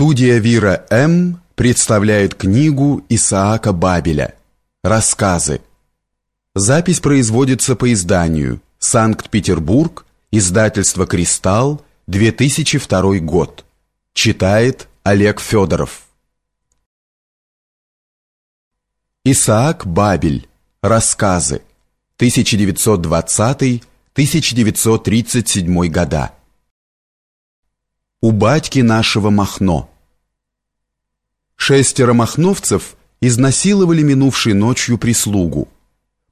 Студия Вира М. представляет книгу Исаака Бабеля «Рассказы». Запись производится по изданию Санкт-Петербург, издательство «Кристалл», 2002 год. Читает Олег Федоров. Исаак Бабель. Рассказы. 1920-1937 года. У батьки нашего Махно. Шестеро махновцев изнасиловали минувшей ночью прислугу.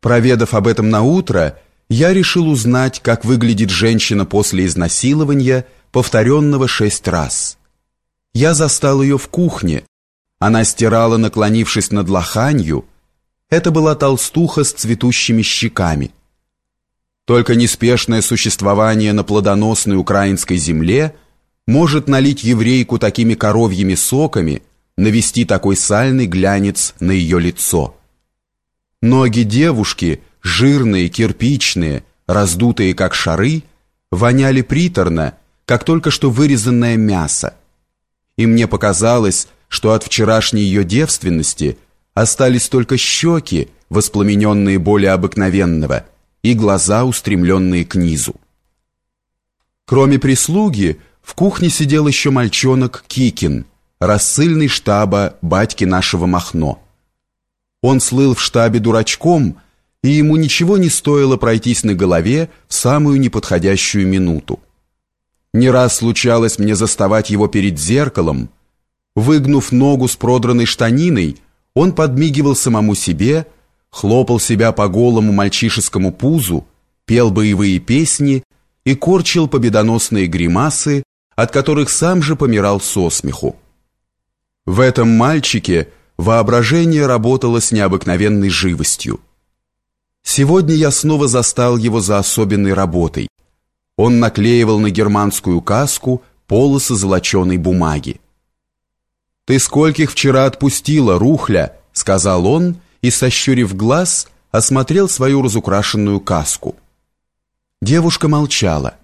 Проведав об этом на утро, я решил узнать, как выглядит женщина после изнасилования, повторенного шесть раз. Я застал ее в кухне. Она стирала, наклонившись над лоханью. Это была толстуха с цветущими щеками. Только неспешное существование на плодоносной украинской земле – может налить еврейку такими коровьими соками, навести такой сальный глянец на ее лицо. Ноги девушки, жирные, кирпичные, раздутые как шары, воняли приторно, как только что вырезанное мясо. И мне показалось, что от вчерашней ее девственности остались только щеки, воспламененные более обыкновенного, и глаза, устремленные к низу. Кроме прислуги, в кухне сидел еще мальчонок Кикин, рассыльный штаба батьки нашего Махно. Он слыл в штабе дурачком, и ему ничего не стоило пройтись на голове в самую неподходящую минуту. Не раз случалось мне заставать его перед зеркалом. Выгнув ногу с продранной штаниной, он подмигивал самому себе, хлопал себя по голому мальчишескому пузу, пел боевые песни и корчил победоносные гримасы, от которых сам же помирал со смеху. В этом мальчике воображение работало с необыкновенной живостью. Сегодня я снова застал его за особенной работой. Он наклеивал на германскую каску полосы золоченой бумаги. «Ты скольких вчера отпустила, рухля?» — сказал он и, сощурив глаз, осмотрел свою разукрашенную каску. Девушка молчала.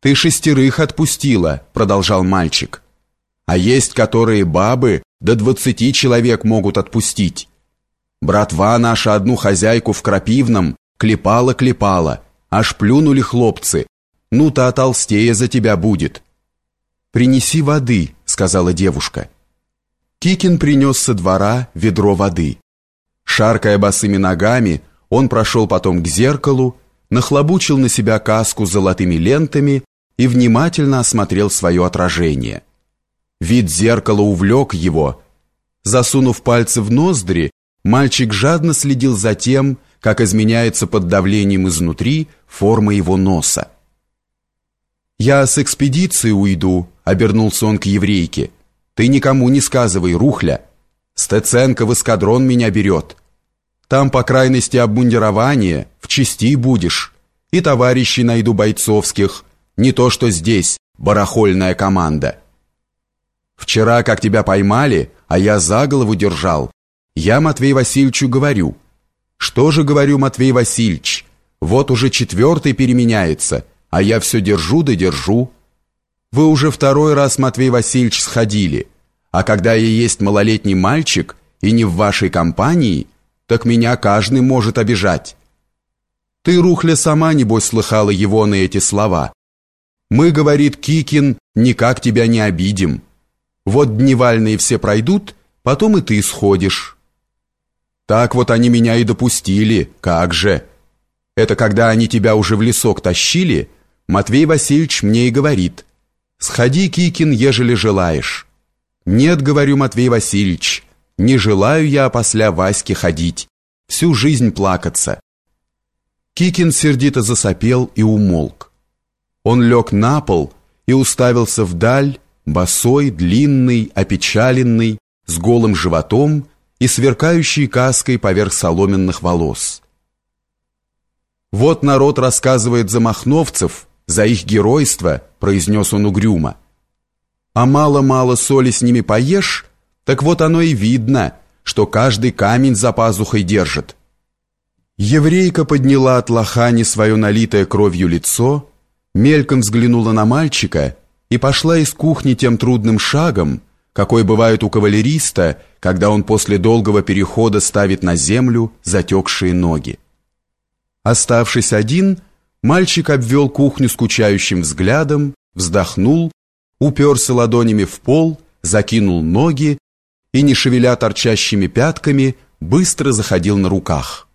«Ты шестерых отпустила», — продолжал мальчик. «А есть, которые бабы до двадцати человек могут отпустить. Братва наша одну хозяйку в Крапивном клепала-клепала, аж плюнули хлопцы. Ну-то толстее за тебя будет». «Принеси воды», — сказала девушка. Кикин принес со двора ведро воды. Шаркая босыми ногами, он прошел потом к зеркалу, нахлобучил на себя каску с золотыми лентами и внимательно осмотрел свое отражение. Вид зеркала увлек его. Засунув пальцы в ноздри, мальчик жадно следил за тем, как изменяется под давлением изнутри форма его носа. «Я с экспедиции уйду», — обернулся он к еврейке. «Ты никому не сказывай, рухля. Стеценко в эскадрон меня берет. Там, по крайности обмундирования, в части будешь. И товарищей найду бойцовских, не то, что здесь, барахольная команда. Вчера, как тебя поймали, а я за голову держал, я Матвей Васильевичу говорю. Что же говорю, Матвей Васильевич? Вот уже четвертый переменяется, а я все держу да держу. Вы уже второй раз, Матвей Васильевич, сходили, а когда я есть малолетний мальчик и не в вашей компании, так меня каждый может обижать. Ты, Рухля, сама, небось, слыхала его на эти слова. Мы, говорит Кикин, никак тебя не обидим. Вот дневальные все пройдут, потом и ты сходишь. Так вот они меня и допустили, как же. Это когда они тебя уже в лесок тащили, Матвей Васильевич мне и говорит, «Сходи, Кикин, ежели желаешь». «Нет, — говорю, Матвей Васильевич, — не желаю я после Васьки ходить, всю жизнь плакаться». Кикин сердито засопел и умолк. Он лег на пол и уставился вдаль, босой, длинный, опечаленный, с голым животом и сверкающей каской поверх соломенных волос. «Вот народ рассказывает за махновцев, за их геройство», произнес он угрюмо. «А мало-мало соли с ними поешь, так вот оно и видно, что каждый камень за пазухой держит». Еврейка подняла от лохани свое налитое кровью лицо, мельком взглянула на мальчика и пошла из кухни тем трудным шагом, какой бывает у кавалериста, когда он после долгого перехода ставит на землю затекшие ноги. Оставшись один, мальчик обвел кухню скучающим взглядом, вздохнул, уперся ладонями в пол, закинул ноги и, не шевеля торчащими пятками, быстро заходил на руках.